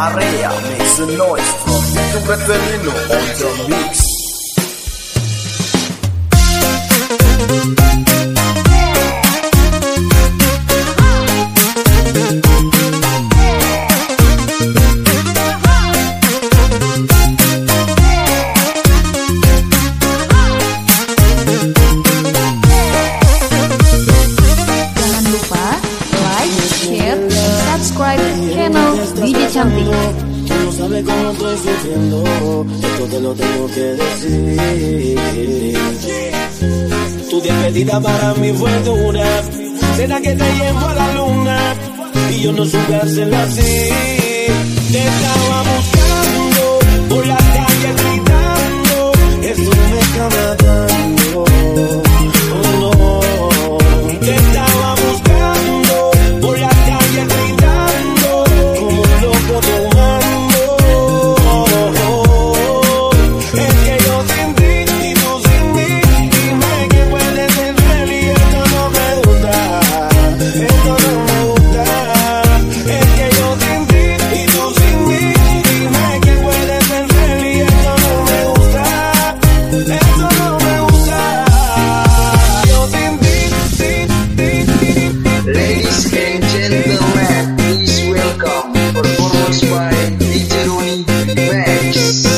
Marea makes a noise from Vito Veterino on the mix. subscribe DJ Champi. No sabe cómo estoy sufriendo, esto te lo tengo que decir. Tu despedida para mí fue dura, será que te llevo a la luna y yo no supe hacerlo así. Te estaba buscando. Thank you.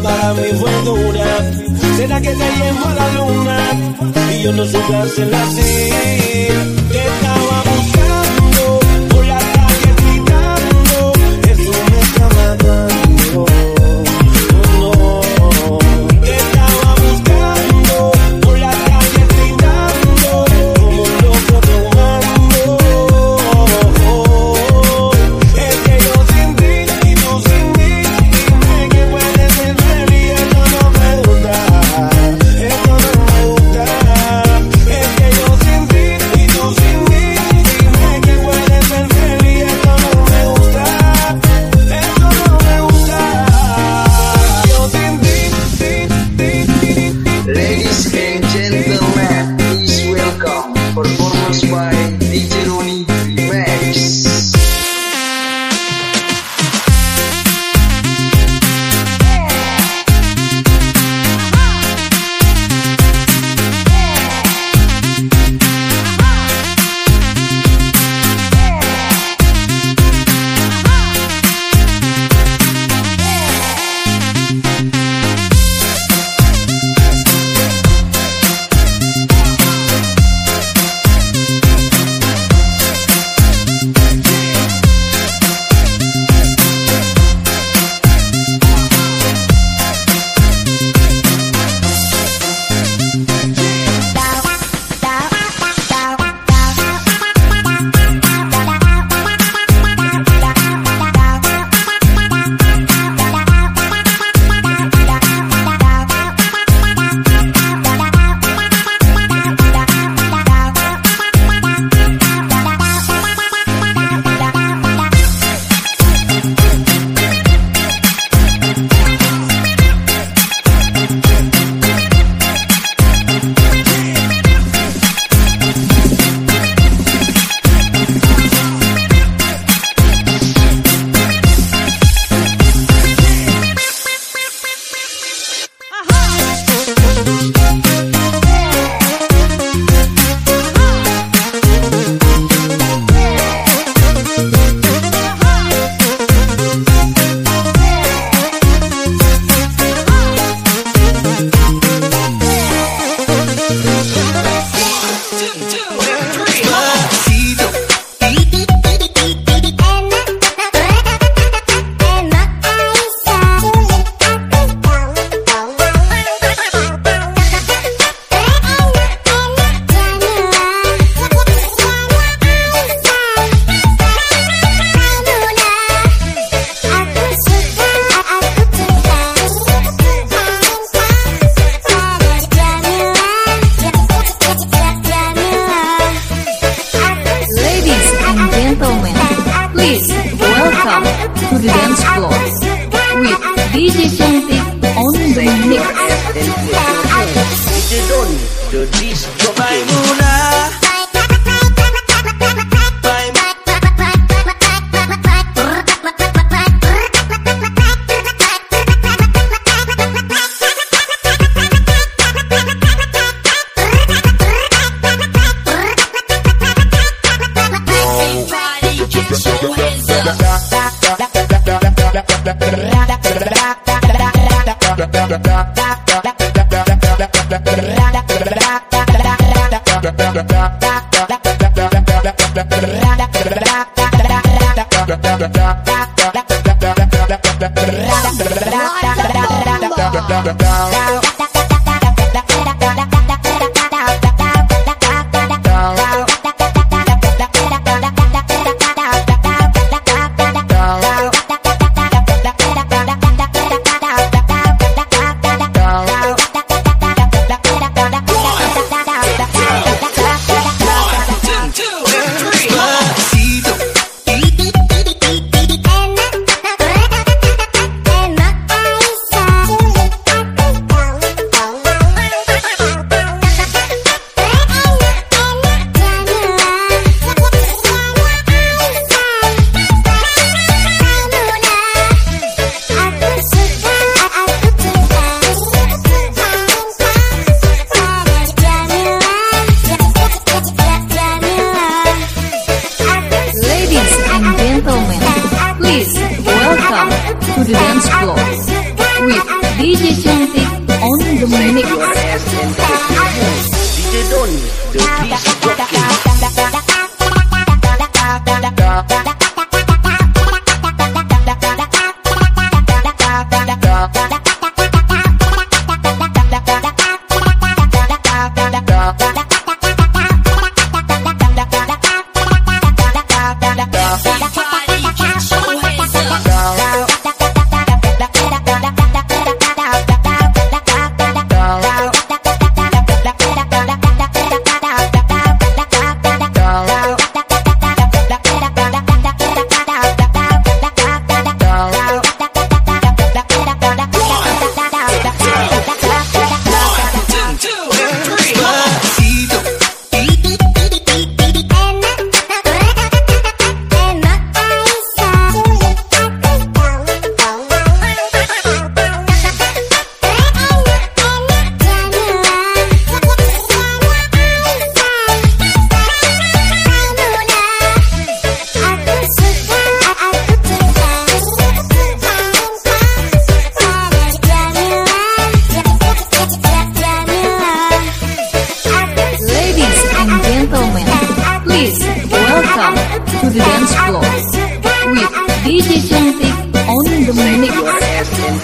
para mí fue dura. Será que te llevo a la luna y yo no supe hacerla así. dance floor with DJ Shankik on the mix. They don't do this. down. the. Yes.